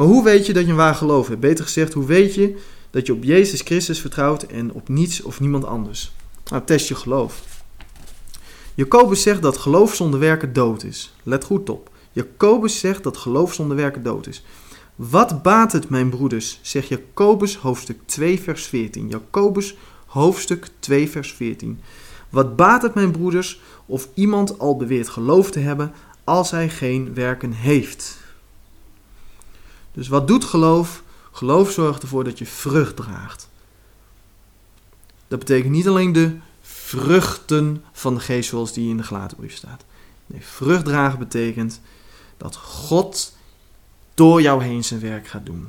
Maar hoe weet je dat je een waar geloof hebt? Beter gezegd, hoe weet je dat je op Jezus Christus vertrouwt en op niets of niemand anders? Nou, test je geloof. Jacobus zegt dat geloof zonder werken dood is. Let goed op. Jacobus zegt dat geloof zonder werken dood is. Wat baat het, mijn broeders, zegt Jacobus hoofdstuk 2, vers 14. Jacobus hoofdstuk 2, vers 14. Wat baat het, mijn broeders, of iemand al beweert geloof te hebben als hij geen werken heeft? Dus wat doet geloof? Geloof zorgt ervoor dat je vrucht draagt. Dat betekent niet alleen de vruchten van de geest zoals die in de gelatenbrief staat. Nee, vrucht dragen betekent dat God door jou heen zijn werk gaat doen.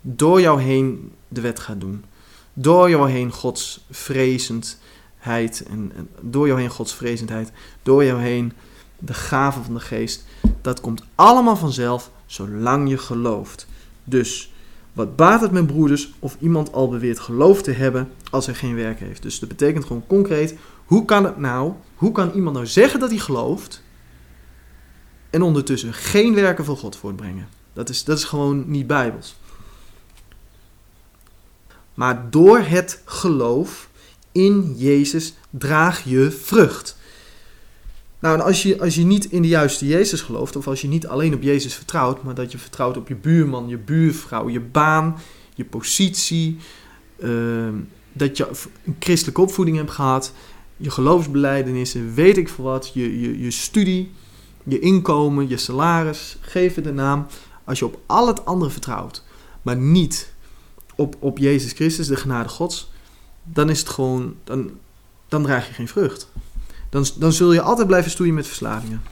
Door jou heen de wet gaat doen. Door jou heen Gods vrezendheid en, door jou heen Gods vrezendheid. Door jou heen de gaven van de geest. Dat komt allemaal vanzelf zolang je gelooft. Dus wat baat het mijn broeders of iemand al beweert geloof te hebben als hij geen werk heeft? Dus dat betekent gewoon concreet, hoe kan het nou, hoe kan iemand nou zeggen dat hij gelooft en ondertussen geen werken van God voortbrengen? Dat is, dat is gewoon niet bijbels. Maar door het geloof in Jezus draag je vrucht. Nou, en als je, als je niet in de juiste Jezus gelooft, of als je niet alleen op Jezus vertrouwt, maar dat je vertrouwt op je buurman, je buurvrouw, je baan, je positie, uh, dat je een christelijke opvoeding hebt gehad, je geloofsbelijdenissen, weet ik veel wat, je, je, je studie, je inkomen, je salaris, geef het de naam. Als je op al het andere vertrouwt, maar niet op, op Jezus Christus, de genade Gods, dan is het gewoon, dan, dan draag je geen vrucht dan, dan zul je altijd blijven stoeien met verslavingen.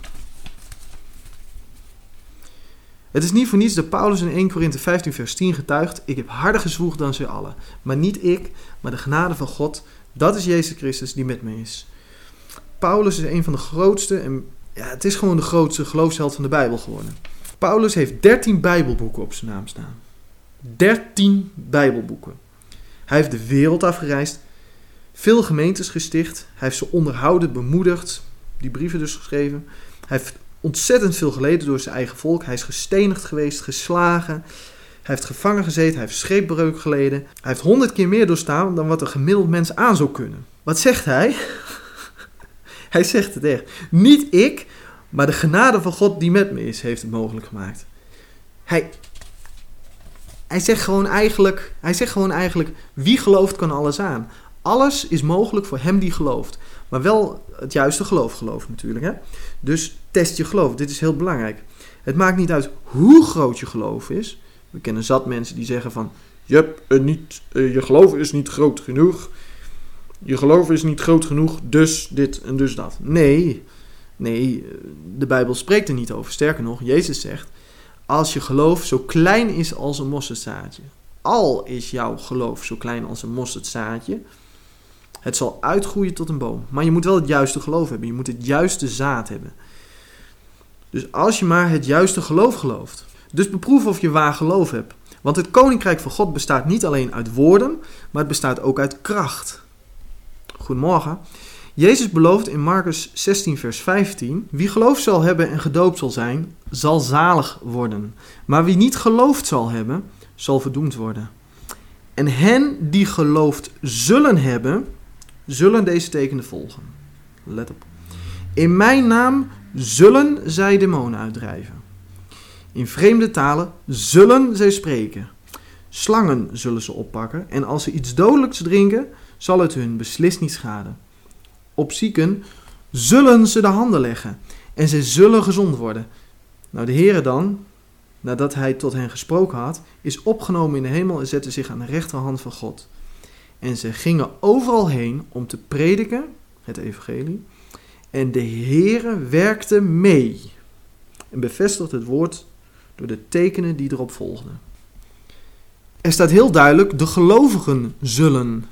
Het is niet voor niets dat Paulus in 1 Korinthe 15 vers 10 getuigt, ik heb harder gezwoegd dan ze allen. Maar niet ik, maar de genade van God, dat is Jezus Christus die met me is. Paulus is een van de grootste, en ja, het is gewoon de grootste geloofsheld van de Bijbel geworden. Paulus heeft 13 Bijbelboeken op zijn naam staan. 13 Bijbelboeken. Hij heeft de wereld afgereisd veel gemeentes gesticht. Hij heeft ze onderhouden, bemoedigd. Die brieven dus geschreven. Hij heeft ontzettend veel geleden door zijn eigen volk. Hij is gestenigd geweest, geslagen. Hij heeft gevangen gezeten, hij heeft scheepbreuk geleden. Hij heeft honderd keer meer doorstaan dan wat een gemiddeld mens aan zou kunnen. Wat zegt hij? hij zegt het echt. Niet ik, maar de genade van God die met me is, heeft het mogelijk gemaakt. Hij, hij, zegt gewoon eigenlijk, hij zegt gewoon eigenlijk, wie gelooft kan alles aan. Alles is mogelijk voor hem die gelooft. Maar wel het juiste geloof gelooft natuurlijk. Hè? Dus test je geloof. Dit is heel belangrijk. Het maakt niet uit hoe groot je geloof is. We kennen zat mensen die zeggen van... Yep, niet, uh, je geloof is niet groot genoeg. Je geloof is niet groot genoeg, dus dit en dus dat. Nee, nee, eh, de Bijbel spreekt er niet over. Sterker nog, Jezus zegt... Als je geloof zo klein is als een mosterdzaadje... Al is jouw geloof zo klein als een mosterdzaadje het zal uitgroeien tot een boom. Maar je moet wel het juiste geloof hebben. Je moet het juiste zaad hebben. Dus als je maar het juiste geloof gelooft. Dus beproef of je waar geloof hebt. Want het koninkrijk van God bestaat niet alleen uit woorden, maar het bestaat ook uit kracht. Goedemorgen. Jezus belooft in Marcus 16, vers 15: Wie geloof zal hebben en gedoopt zal zijn, zal zalig worden. Maar wie niet geloofd zal hebben, zal verdoemd worden. En hen die geloofd zullen hebben, zullen deze tekenen volgen. Let op. In mijn naam zullen zij demonen uitdrijven. In vreemde talen zullen zij spreken. Slangen zullen ze oppakken en als ze iets dodelijks drinken, zal het hun beslist niet schaden. Op zieken zullen ze de handen leggen en zij zullen gezond worden. Nou, de Heere dan, nadat hij tot hen gesproken had, is opgenomen in de hemel en zette zich aan de rechterhand van God. En ze gingen overal heen om te prediken, het evangelie. En de Heere werkte mee en bevestigt het woord door de tekenen die erop volgden. Er staat heel duidelijk, de gelovigen zullen.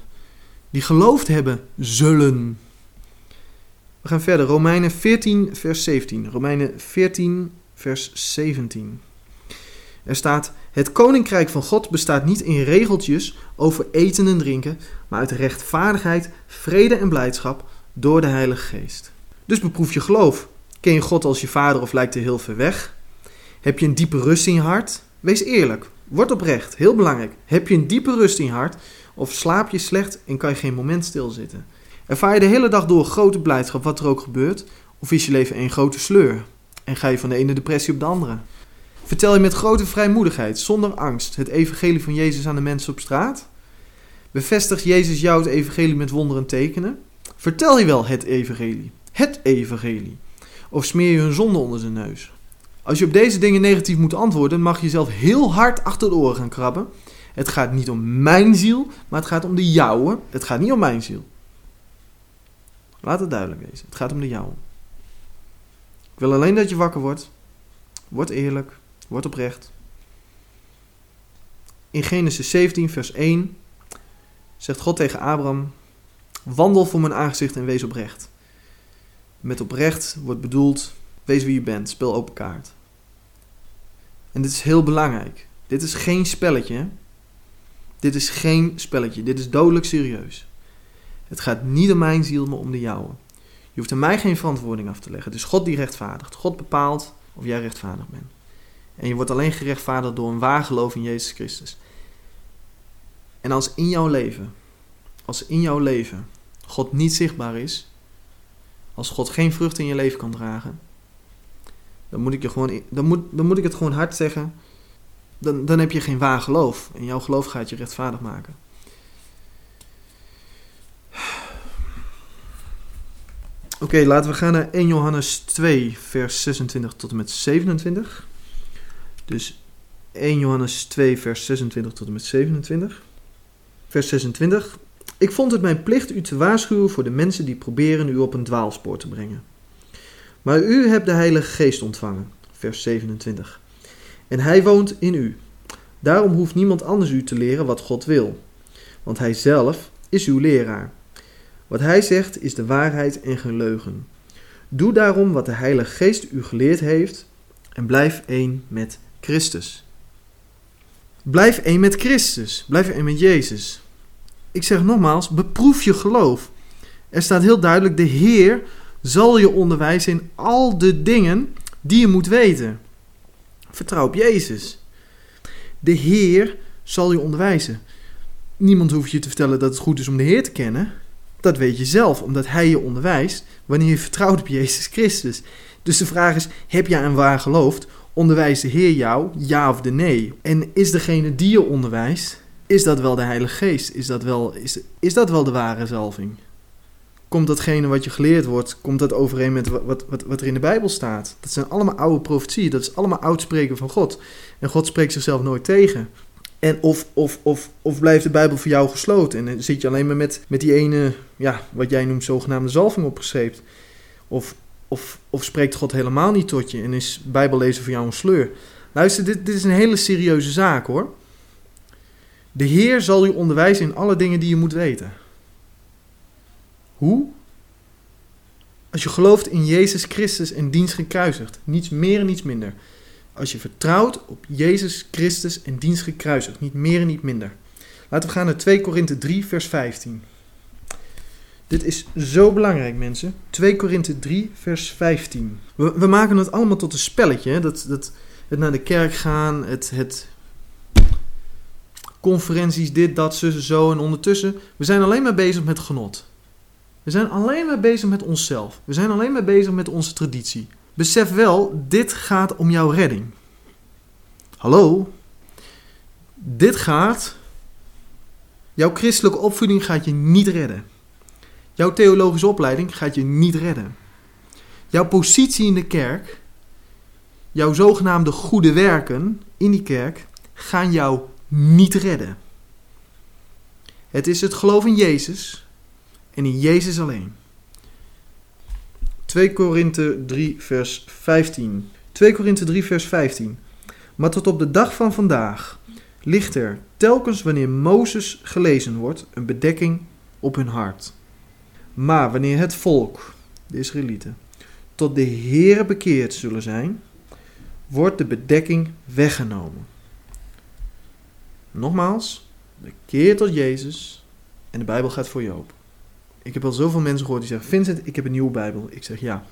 Die geloofd hebben, zullen. We gaan verder. Romeinen 14, vers 17. Romeinen 14, vers 17. Er staat: Het koninkrijk van God bestaat niet in regeltjes over eten en drinken, maar uit rechtvaardigheid, vrede en blijdschap door de Heilige Geest. Dus beproef je geloof. Ken je God als je vader of lijkt hij heel ver weg? Heb je een diepe rust in je hart? Wees eerlijk. Word oprecht. Heel belangrijk. Heb je een diepe rust in je hart? Of slaap je slecht en kan je geen moment stilzitten? Ervaar je de hele dag door grote blijdschap wat er ook gebeurt? Of is je leven een grote sleur? En ga je van de ene depressie op de andere? Vertel je met grote vrijmoedigheid, zonder angst, het evangelie van Jezus aan de mensen op straat? Bevestigt Jezus jou het evangelie met wonderen tekenen? Vertel je wel het evangelie? Het evangelie? Of smeer je hun zonde onder zijn neus? Als je op deze dingen negatief moet antwoorden, mag je jezelf heel hard achter de oren gaan krabben. Het gaat niet om mijn ziel, maar het gaat om de jouwe. Het gaat niet om mijn ziel. Laat het duidelijk wezen. Het gaat om de jouwe. Ik wil alleen dat je wakker wordt. Word eerlijk. Word oprecht. In Genesis 17, vers 1 zegt God tegen Abraham: Wandel voor mijn aangezicht en wees oprecht. Met oprecht wordt bedoeld: wees wie je bent, speel open kaart. En dit is heel belangrijk. Dit is geen spelletje. Dit is geen spelletje. Dit is dodelijk serieus. Het gaat niet om mijn ziel, maar om de jouwe. Je hoeft aan mij geen verantwoording af te leggen. Het is God die rechtvaardigt. God bepaalt of jij rechtvaardig bent. En je wordt alleen gerechtvaardigd door een waar geloof in Jezus Christus. En als in jouw leven, als in jouw leven God niet zichtbaar is, als God geen vrucht in je leven kan dragen, dan moet ik, je gewoon, dan moet, dan moet ik het gewoon hard zeggen. Dan, dan heb je geen waar geloof. En jouw geloof gaat je rechtvaardig maken. Oké, laten we gaan naar 1 Johannes 2, vers 26 tot en met 27. Dus 1 Johannes 2, vers 26 tot en met 27. Vers 26. Ik vond het mijn plicht u te waarschuwen voor de mensen die proberen u op een dwaalspoor te brengen. Maar u hebt de Heilige Geest ontvangen. Vers 27. En hij woont in u. Daarom hoeft niemand anders u te leren wat God wil. Want hij zelf is uw leraar. Wat hij zegt is de waarheid en geen leugen. Doe daarom wat de Heilige Geest u geleerd heeft en blijf één met Christus. Blijf één met Christus. Blijf één met Jezus. Ik zeg nogmaals, beproef je geloof. Er staat heel duidelijk, de Heer zal je onderwijzen in al de dingen die je moet weten. Vertrouw op Jezus. De Heer zal je onderwijzen. Niemand hoeft je te vertellen dat het goed is om de Heer te kennen. Dat weet je zelf, omdat Hij je onderwijst wanneer je vertrouwt op Jezus Christus. Dus de vraag is: heb jij een waar geloofd? Onderwijst de Heer jou, ja of de nee? En is degene die je onderwijst, is dat wel de Heilige Geest? Is dat wel, is, is dat wel de ware zalving? Komt datgene wat je geleerd wordt, komt dat overeen met wat, wat, wat er in de Bijbel staat? Dat zijn allemaal oude profetieën, dat is allemaal oud spreken van God. En God spreekt zichzelf nooit tegen. En of, of, of, of blijft de Bijbel voor jou gesloten en zit je alleen maar met, met die ene, ja, wat jij noemt zogenaamde zalving opgeschreven. Of, of, of spreekt God helemaal niet tot je en is Bijbellezen voor jou een sleur. Luister, dit, dit is een hele serieuze zaak hoor. De Heer zal u onderwijzen in alle dingen die je moet weten. Hoe? Als je gelooft in Jezus Christus en dienst gekruisigd. Niets meer en niets minder. Als je vertrouwt op Jezus Christus en dienst gekruisigd. Niet meer en niet minder. Laten we gaan naar 2 Korinthe 3 vers 15. Dit is zo belangrijk mensen. 2 Korinthe 3 vers 15. We, we, maken het allemaal tot een spelletje. Dat, dat, het naar de kerk gaan, het, het conferenties, dit, dat, zussen, zo. En ondertussen, we zijn alleen maar bezig met genot. We zijn alleen maar bezig met onszelf. We zijn alleen maar bezig met onze traditie. Besef wel, dit gaat om jouw redding. Hallo? Dit gaat. Jouw christelijke opvoeding gaat je niet redden. Jouw theologische opleiding gaat je niet redden. Jouw positie in de kerk, jouw zogenaamde goede werken in die kerk, gaan jou niet redden. Het is het geloof in Jezus en in Jezus alleen. 2 Korinthe 3 vers 15. 2 Korinthe 3 vers 15. Maar tot op de dag van vandaag ligt er telkens wanneer Mozes gelezen wordt een bedekking op hun hart. Maar wanneer het volk, de Israëlieten, tot de Heere bekeerd zullen zijn, wordt de bedekking weggenomen. Nogmaals, bekeer tot Jezus en de Bijbel gaat voor je open. Ik heb al zoveel mensen gehoord die zeggen: Vincent, ik heb een nieuwe Bijbel. Ik zeg ja.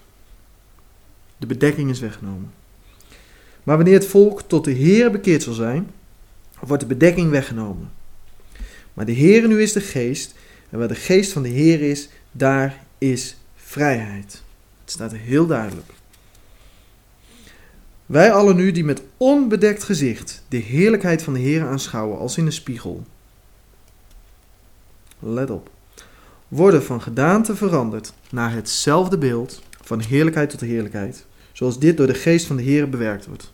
De bedekking is weggenomen. Maar wanneer het volk tot de Heer bekeerd zal zijn, wordt de bedekking weggenomen. Maar de Heer nu is de geest, en waar de geest van de Heer is, daar is vrijheid. Het staat heel duidelijk. Wij allen nu die met onbedekt gezicht de heerlijkheid van de Heer aanschouwen als in een spiegel. Let op. Worden van gedaante veranderd naar hetzelfde beeld, van heerlijkheid tot heerlijkheid, zoals dit door de geest van de Heer bewerkt wordt.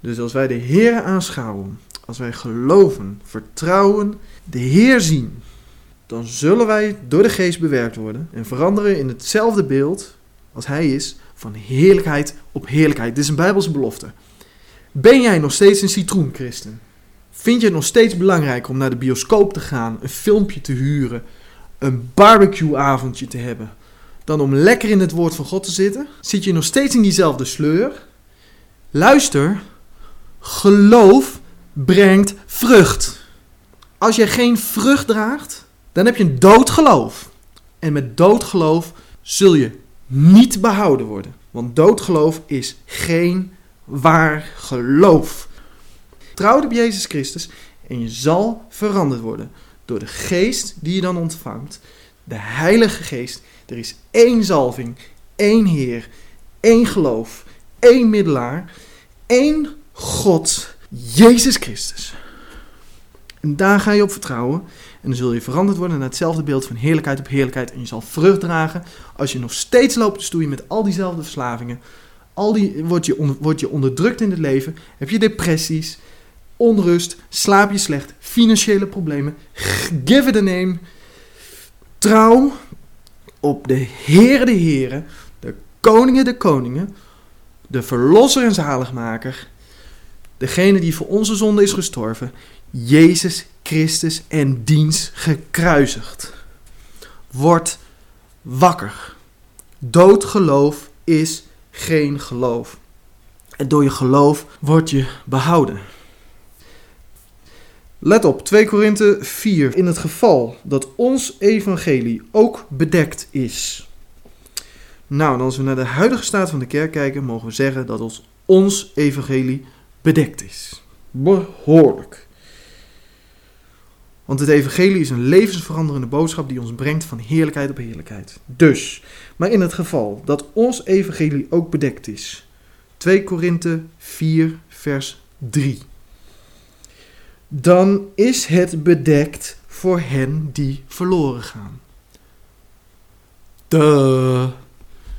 Dus als wij de Heer aanschouwen, als wij geloven, vertrouwen, de Heer zien, dan zullen wij door de geest bewerkt worden en veranderen in hetzelfde beeld als Hij is, van heerlijkheid op heerlijkheid. Dit is een Bijbelse belofte. Ben jij nog steeds een citroenchristen? Vind je het nog steeds belangrijk om naar de bioscoop te gaan, een filmpje te huren, een barbecueavondje te hebben, dan om lekker in het woord van God te zitten? Zit je nog steeds in diezelfde sleur? Luister, geloof brengt vrucht. Als je geen vrucht draagt, dan heb je een dood geloof. En met dood geloof zul je niet behouden worden. Want dood geloof is geen waar geloof. Trouw op Jezus Christus en je zal veranderd worden door de geest die je dan ontvangt. De Heilige Geest. Er is één zalving, één Heer, één geloof, één middelaar, één God, Jezus Christus. En daar ga je op vertrouwen. En dan zul je veranderd worden naar hetzelfde beeld van heerlijkheid op heerlijkheid. En je zal vrucht dragen als je nog steeds loopt te stoeien met al diezelfde verslavingen. Al die, word, je word je onderdrukt in het leven. Heb je depressies, onrust, slaap je slecht, financiële problemen. Give it a name. Trouw op de Heere de Heren, de koningen de koningen, de verlosser en zaligmaker. Degene die voor onze zonde is gestorven. Jezus Christus en diens gekruisigd. Word wakker. Dood geloof is geen geloof. En door je geloof word je behouden. Let op, 2 Korinthe 4. In het geval dat ons evangelie ook bedekt is. Nou, als we naar de huidige staat van de kerk kijken, mogen we zeggen dat ons, ons evangelie bedekt is. Behoorlijk. Want het evangelie is een levensveranderende boodschap die ons brengt van heerlijkheid op heerlijkheid. Dus, maar in het geval dat ons evangelie ook bedekt is. 2 Korinthe 4 vers 3. Dan is het bedekt voor hen die verloren gaan.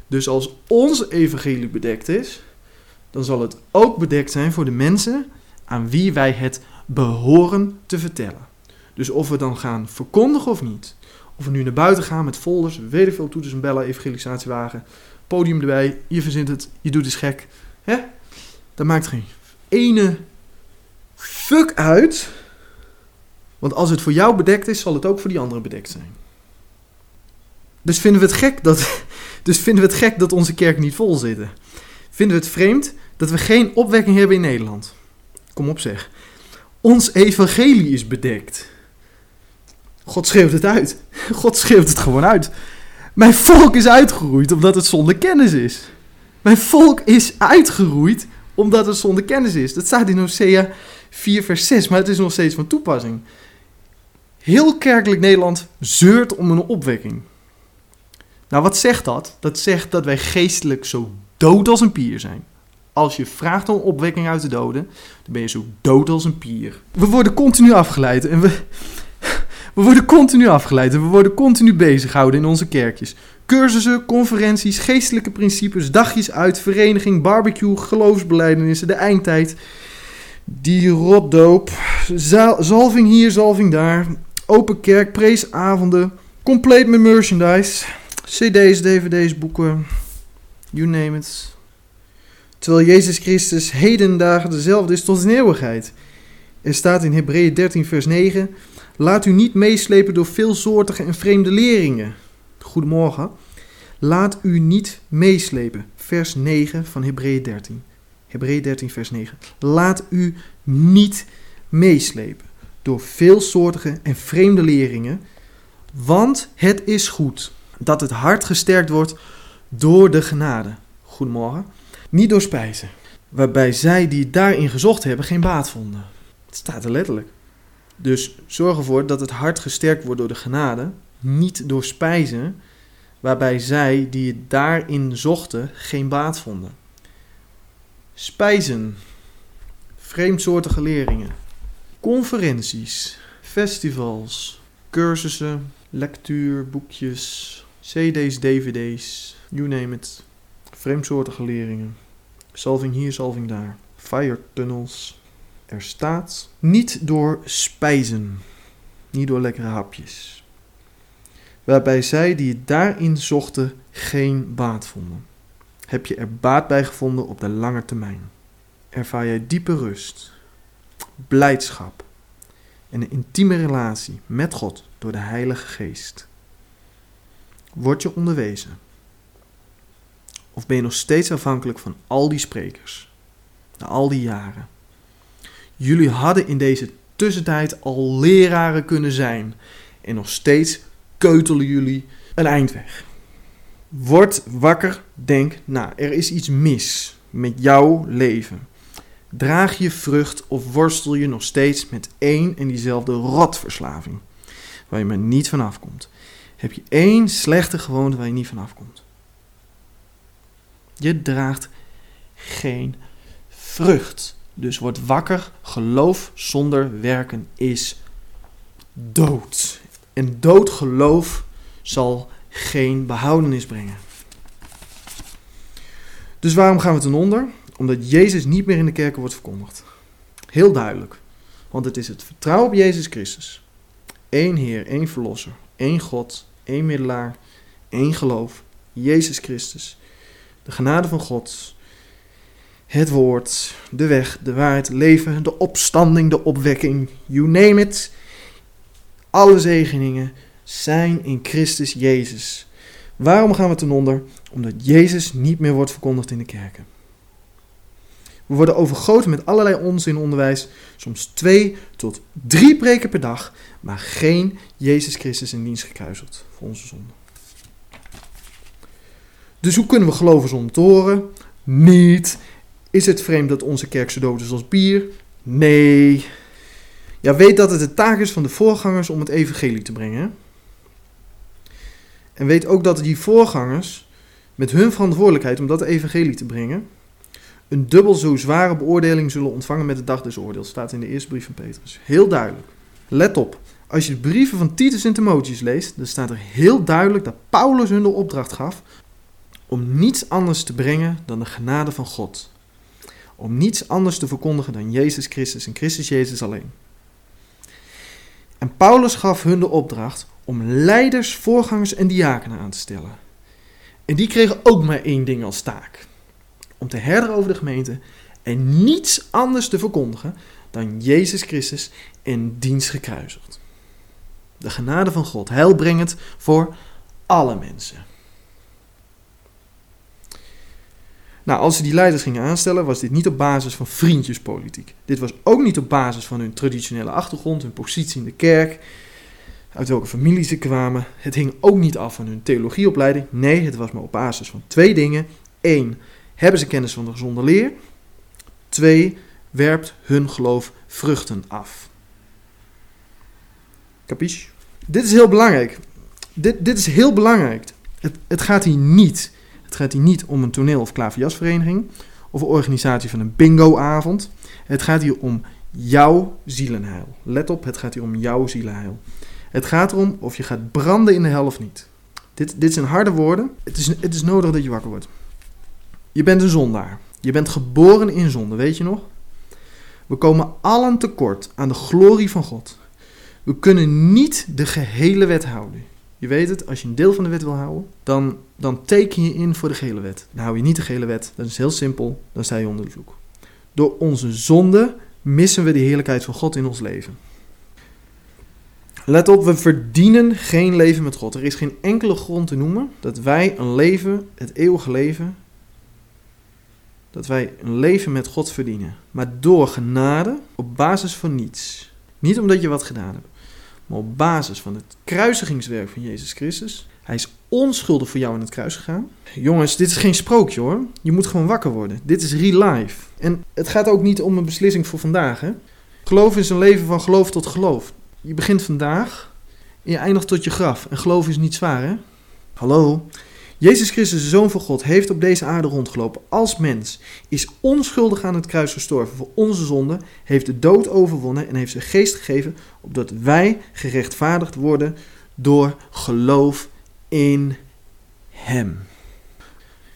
Dus als ons evangelie bedekt is, dan zal het ook bedekt zijn voor de mensen aan wie wij het behoren te vertellen. Dus of we dan gaan verkondigen of niet. Of we nu naar buiten gaan met folders, weet ik veel, toeters en bellen, evangelisatiewagen, podium erbij, je verzint het, je doet het gek. Hè? Dat maakt geen ene fuck uit. Want als het voor jou bedekt is, zal het ook voor die anderen bedekt zijn. Dus vinden we het gek dat, dus vinden we het gek dat onze kerk niet vol zitten. Vinden we het vreemd dat we geen opwekking hebben in Nederland. Kom op zeg. Ons evangelie is bedekt. God schreeuwt het uit. God schreeuwt het gewoon uit. Mijn volk is uitgeroeid omdat het zonder kennis is. Mijn volk is uitgeroeid omdat het zonder kennis is. Dat staat in Hosea 4 vers 6, maar het is nog steeds van toepassing. Heel kerkelijk Nederland zeurt om een opwekking. Nou, wat zegt dat? Dat zegt dat wij geestelijk zo dood als een pier zijn. Als je vraagt om opwekking uit de doden, dan ben je zo dood als een pier. We worden continu afgeleid en we, we worden continu afgeleid en we worden continu bezig gehouden in onze kerkjes. Cursussen, conferenties, geestelijke principes, dagjes uit, vereniging, barbecue, geloofsbeleidenissen, de eindtijd. Die rotdoop, zalving hier, zalving daar, open kerk, preesavonden, compleet met merchandise, cd's, dvd's, boeken, you name it. Terwijl Jezus Christus heden dagen dezelfde is tot in eeuwigheid. Er staat in Hebreeën 13 vers 9... Laat u niet meeslepen door veelsoortige en vreemde leringen. Goedemorgen. Laat u niet meeslepen. Vers 9 van Hebreeën 13. Hebreeën 13, vers 9. Laat u niet meeslepen door veelsoortige en vreemde leringen, want het is goed dat het hart gesterkt wordt door de genade. Goedemorgen. Niet door spijzen. waarbij zij die daarin gezocht hebben geen baat vonden. Het staat er letterlijk. Dus zorg ervoor dat het hart gesterkt wordt door de genade, niet door spijzen, waarbij zij die het daarin zochten geen baat vonden. Spijzen, vreemdsoortige leringen, conferenties, festivals, cursussen, lectuur, boekjes, cd's, dvd's, you name it. Vreemdsoortige leringen. Salving hier, salving daar. Fire tunnels. Er staat niet door spijzen, niet door lekkere hapjes. Waarbij zij die het daarin zochten geen baat vonden. Heb je er baat bij gevonden op de lange termijn? Ervaar jij diepe rust, blijdschap en een intieme relatie met God door de Heilige Geest? Word je onderwezen? Of ben je nog steeds afhankelijk van al die sprekers? Na al die jaren. Jullie hadden in deze tussentijd al leraren kunnen zijn. En nog steeds keutelen jullie een eind weg. Word wakker, denk, nou, er is iets mis met jouw leven. Draag je vrucht of worstel je nog steeds met één en diezelfde rotverslaving, waar je maar niet vanaf komt? Heb je één slechte gewoonte waar je niet vanaf komt? Je draagt geen vrucht. Dus word wakker. Geloof zonder werken is dood. En dood geloof zal geen behoudenis brengen. Dus waarom gaan we ten onder? Omdat Jezus niet meer in de kerken wordt verkondigd. Heel duidelijk. Want het is het vertrouwen op Jezus Christus. Eén Heer, één Verlosser, één God, één Middelaar, één geloof. Jezus Christus. De genade van God. Het woord, de weg, de waarheid, leven, de opstanding, de opwekking. You name it. Alle zegeningen zijn in Christus Jezus. Waarom gaan we ten onder? Omdat Jezus niet meer wordt verkondigd in de kerken. We worden overgoten met allerlei onzinonderwijs, soms twee tot drie preken per dag, maar geen Jezus Christus in dienst gekruiseld voor onze zonde. Dus hoe kunnen we geloven zonder te horen? Niet. Is het vreemd dat onze kerk zo dood is als bier? Nee. Ja, weet dat het de taak is van de voorgangers om het evangelie te brengen. En weet ook dat die voorgangers met hun verantwoordelijkheid om dat evangelie te brengen, een dubbel zo zware beoordeling zullen ontvangen met de dag des oordeels. Staat in de eerste brief van Petrus. Heel duidelijk. Let op. Als je de brieven van Titus en Timotheus leest, dan staat er heel duidelijk dat Paulus hun de opdracht gaf om niets anders te brengen dan de genade van God. Om niets anders te verkondigen dan Jezus Christus en Christus Jezus alleen. En Paulus gaf hun de opdracht om leiders, voorgangers en diakenen aan te stellen. En die kregen ook maar één ding als taak: om te herderen over de gemeente en niets anders te verkondigen dan Jezus Christus en dienst gekruisigd. De genade van God, heilbrengend voor alle mensen. Nou, als ze die leiders gingen aanstellen, was dit niet op basis van vriendjespolitiek. Dit was ook niet op basis van hun traditionele achtergrond, hun positie in de kerk, uit welke familie ze kwamen. Het hing ook niet af van hun theologieopleiding. Nee, het was maar op basis van twee dingen. Eén, hebben ze kennis van de gezonde leer? Twee, werpt hun geloof vruchten af. Capiche? Dit is heel belangrijk. Dit, dit is heel belangrijk. Het, het gaat hier niet het gaat hier niet om een toneel- of klaverjasvereniging of een organisatie van een bingoavond. Het gaat hier om jouw zielenheil. Let op, het gaat hier om jouw zielenheil. Het gaat erom of je gaat branden in de hel of niet. Dit, dit zijn harde woorden. Het is, het is nodig dat je wakker wordt. Je bent een zondaar. Je bent geboren in zonde, weet je nog? We komen allen tekort aan de glorie van God. We kunnen niet de gehele wet houden. Je weet het, als je een deel van de wet wil houden, dan, dan teken je in voor de gele wet. Dan hou je niet de gele wet, dat is heel simpel, dan sta je onder de vloek. Door onze zonde missen we de heerlijkheid van God in ons leven. Let op, we verdienen geen leven met God. Er is geen enkele grond te noemen dat wij een leven, het eeuwige leven, dat wij een leven met God verdienen. Maar door genade, op basis van niets. Niet omdat je wat gedaan hebt. Maar op basis van het kruisigingswerk van Jezus Christus Hij is onschuldig voor jou aan het kruis gegaan. Jongens, dit is geen sprookje hoor. Je moet gewoon wakker worden. Dit is real life. En het gaat ook niet om een beslissing voor vandaag. Hè? Geloof is een leven van geloof tot geloof. Je begint vandaag en je eindigt tot je graf. En geloof is niet zwaar hè? Hallo? Jezus Christus, de Zoon van God, heeft op deze aarde rondgelopen als mens, is onschuldig aan het kruis gestorven voor onze zonde, heeft de dood overwonnen en heeft zijn geest gegeven, opdat wij gerechtvaardigd worden door geloof in Hem.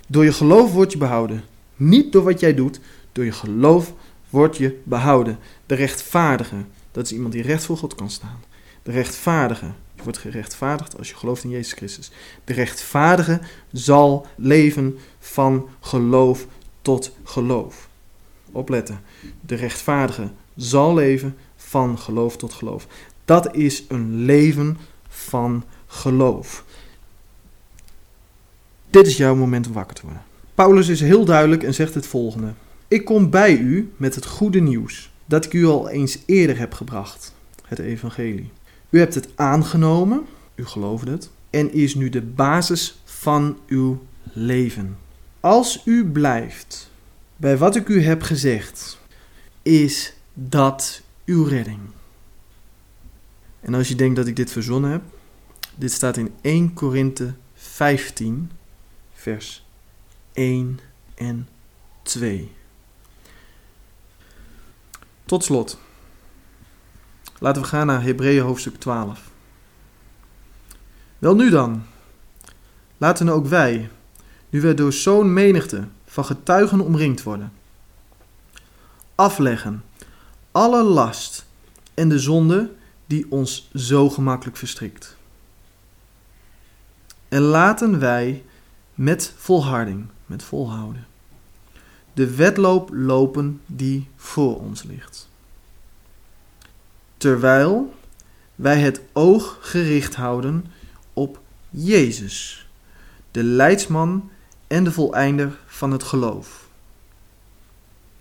Door je geloof word je behouden. Niet door wat jij doet, door je geloof word je behouden. De rechtvaardige, dat is iemand die recht voor God kan staan. De rechtvaardige, wordt gerechtvaardigd als je gelooft in Jezus Christus. De rechtvaardige zal leven van geloof tot geloof. Opletten. De rechtvaardige zal leven van geloof tot geloof. Dat is een leven van geloof. Dit is jouw moment om wakker te worden. Paulus is heel duidelijk en zegt het volgende. Ik kom bij u met het goede nieuws dat ik u al eens eerder heb gebracht, het evangelie. U hebt het aangenomen, u geloofde het, en is nu de basis van uw leven. Als u blijft bij wat ik u heb gezegd, is dat uw redding. En als je denkt dat ik dit verzonnen heb, dit staat in 1 Korinthe 15, vers 1 en 2. Tot slot. Laten we gaan naar Hebreeën hoofdstuk 12. Wel nu dan, laten ook wij, nu we door zo'n menigte van getuigen omringd worden, afleggen alle last en de zonde die ons zo gemakkelijk verstrikt. En laten wij met volharding, met volhouden, de wedloop lopen die voor ons ligt. Terwijl wij het oog gericht houden op Jezus, de leidsman en de voleinder van het geloof.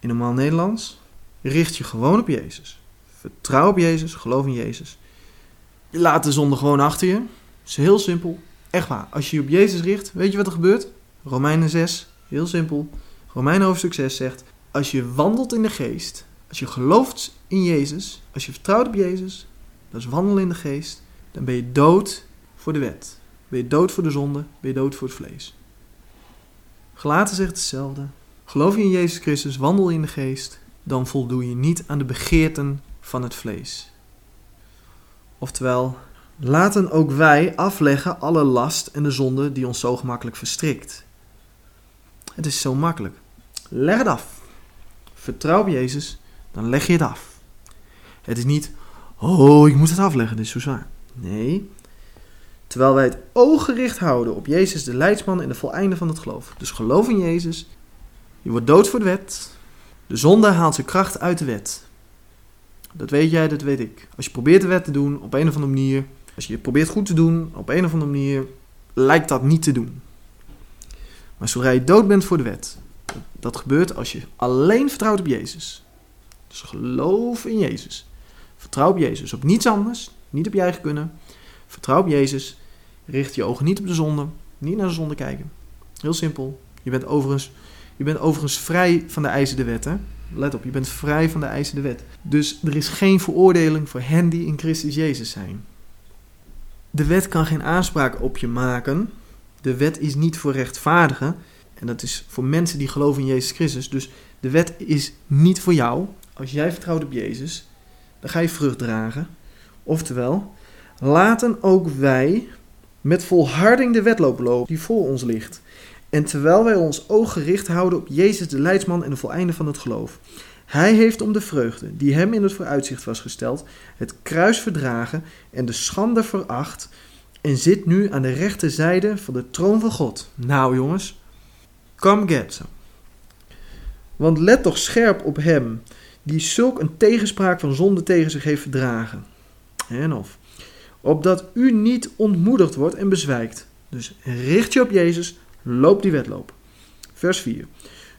In normaal Nederlands, richt je gewoon op Jezus. Vertrouw op Jezus, geloof in Jezus. Je laat de zonde gewoon achter je. is heel simpel. Echt waar. Als je je op Jezus richt, weet je wat er gebeurt? Romeinen 6, heel simpel. Romeinen hoofdstuk 6 zegt: Als je wandelt in de geest, als je gelooft in Jezus, als je vertrouwt op Jezus, dat is wandelen in de geest, dan ben je dood voor de wet. Ben je dood voor de zonde, ben je dood voor het vlees. Gelaten zegt hetzelfde. Geloof je in Jezus Christus, wandel in de geest, dan voldoe je niet aan de begeerten van het vlees. Oftewel, laten ook wij afleggen alle last en de zonde die ons zo gemakkelijk verstrikt. Het is zo makkelijk. Leg het af. Vertrouw op Jezus, dan leg je het af. Het is niet, oh, ik moet het afleggen, dit is zo zwaar. Nee. Terwijl wij het oog gericht houden op Jezus, de leidsman en de voleinde van het geloof. Dus geloof in Jezus. Je wordt dood voor de wet. De zonde haalt zijn kracht uit de wet. Dat weet jij, dat weet ik. Als je probeert de wet te doen op een of andere manier, als je probeert goed te doen op een of andere manier, lijkt dat niet te doen. Maar zodra je dood bent voor de wet, dat gebeurt als je alleen vertrouwt op Jezus. Dus geloof in Jezus. Vertrouw op Jezus, op niets anders, niet op je eigen kunnen. Vertrouw op Jezus. Richt je ogen niet op de zonde, niet naar de zonde kijken. Heel simpel. Je bent overigens, je bent overigens vrij van de eisen de wet. Hè? Let op, je bent vrij van de eisen de wet. Dus er is geen veroordeling voor hen die in Christus Jezus zijn. De wet kan geen aanspraak op je maken. De wet is niet voor rechtvaardigen. En dat is voor mensen die geloven in Jezus Christus. Dus de wet is niet voor jou. Als jij vertrouwt op Jezus, dan ga je vrucht dragen. Oftewel, laten ook wij met volharding de wedloop lopen die voor ons ligt. En terwijl wij ons oog gericht houden op Jezus, de leidsman en de voleinde van het geloof. Hij heeft om de vreugde, die hem in het vooruitzicht was gesteld, het kruis verdragen en de schande veracht en zit nu aan de rechterzijde van de troon van God. Nou jongens, come get. Want let toch scherp op hem die zulk een tegenspraak van zonde tegen zich heeft verdragen. En of, opdat u niet ontmoedigd wordt en bezwijkt. Dus richt je op Jezus, loop die wedloop. Vers 4.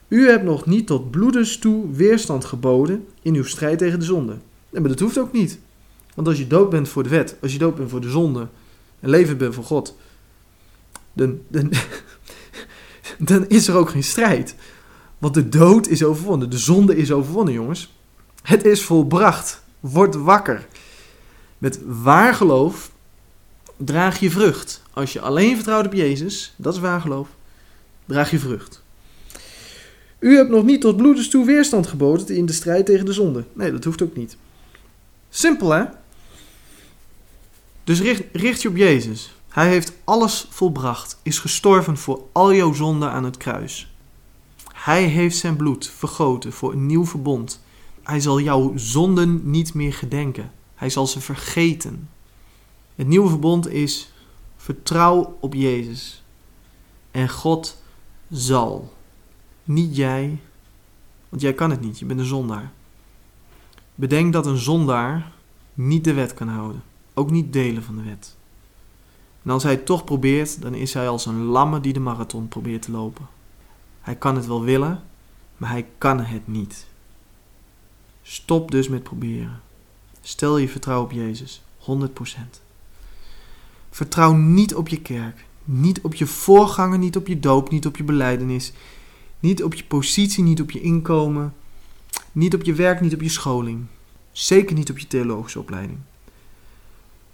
U hebt nog niet tot bloedens toe weerstand geboden in uw strijd tegen de zonde. maar dat hoeft ook niet. Want als je dood bent voor de wet, als je dood bent voor de zonde en leven bent voor God, dan, dan, dan is er ook geen strijd. Want de dood is overwonnen, de zonde is overwonnen, jongens. Het is volbracht. Word wakker. Met waar geloof draag je vrucht. Als je alleen vertrouwt op Jezus, dat is waar geloof, draag je vrucht. U hebt nog niet tot bloedens toe weerstand geboden in de strijd tegen de zonde. Nee, dat hoeft ook niet. Simpel hè? Dus richt, richt je op Jezus. Hij heeft alles volbracht, is gestorven voor al jouw zonden aan het kruis. Hij heeft zijn bloed vergoten voor een nieuw verbond. Hij zal jouw zonden niet meer gedenken. Hij zal ze vergeten. Het nieuwe verbond is vertrouw op Jezus. En God zal. Niet jij, want jij kan het niet, je bent een zondaar. Bedenk dat een zondaar niet de wet kan houden, ook niet delen van de wet. En als hij het toch probeert, dan is hij als een lamme die de marathon probeert te lopen. Hij kan het wel willen, maar hij kan het niet. Stop dus met proberen. Stel je vertrouwen op Jezus, 100%. Vertrouw niet op je kerk, niet op je voorganger, niet op je doop, niet op je beleidenis, niet op je positie, niet op je inkomen, niet op je werk, niet op je scholing. Zeker niet op je theologische opleiding.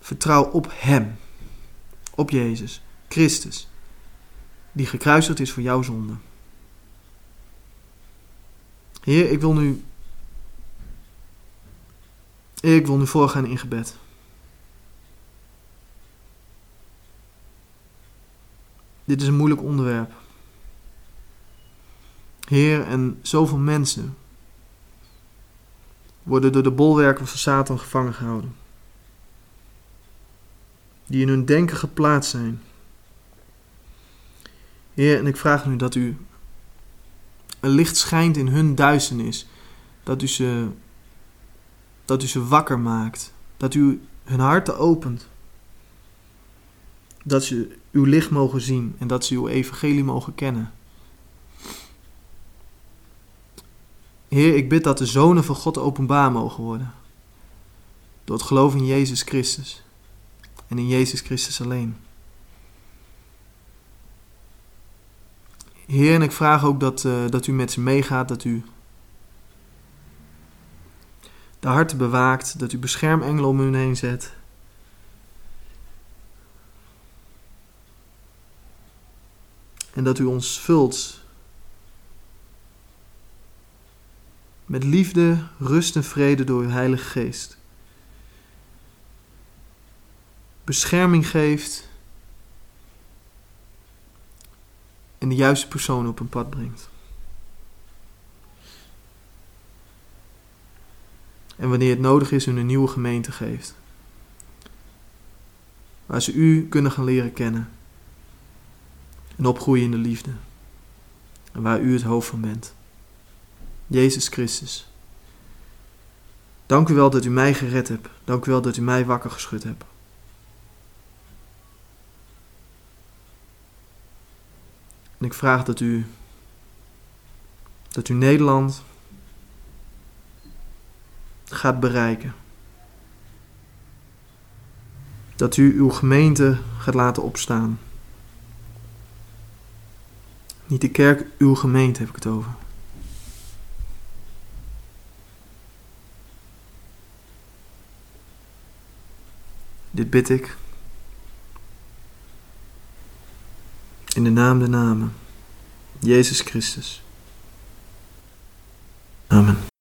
Vertrouw op Hem, op Jezus, Christus, die gekruisigd is voor jouw zonde. Heer, ik wil nu. Ik wil nu voorgaan in gebed. Dit is een moeilijk onderwerp. Heer, en zoveel mensen worden door de bolwerken van Satan gevangen gehouden. Die in hun denken geplaatst zijn. Heer, en ik vraag nu dat u een licht schijnt in hun duisternis. Dat u ze, dat u ze wakker maakt. Dat u hun harten opent. Dat ze uw licht mogen zien en dat ze uw evangelie mogen kennen. Heer, ik bid dat de zonen van God openbaar mogen worden. Door het geloof in Jezus Christus. En in Jezus Christus alleen. Heer, en ik vraag ook dat, uh, dat u met ze meegaat, dat u de harten bewaakt, dat u beschermengelen om hun heen zet. En dat u ons vult met liefde, rust en vrede door uw Heilige Geest. Bescherming geeft en de juiste persoon op een pad brengt. En wanneer het nodig is, hun een nieuwe gemeente geeft. Waar ze u kunnen gaan leren kennen. En opgroeien in de liefde. En waar u het hoofd van bent. Jezus Christus. Dank u wel dat u mij gered hebt. Dank u wel dat u mij wakker geschud hebt. En ik vraag dat u, dat u Nederland gaat bereiken. Dat u uw gemeente gaat laten opstaan. Niet de kerk, uw gemeente heb ik het over. Dit bid ik. In de naam de namen. Jezus Christus. Amen.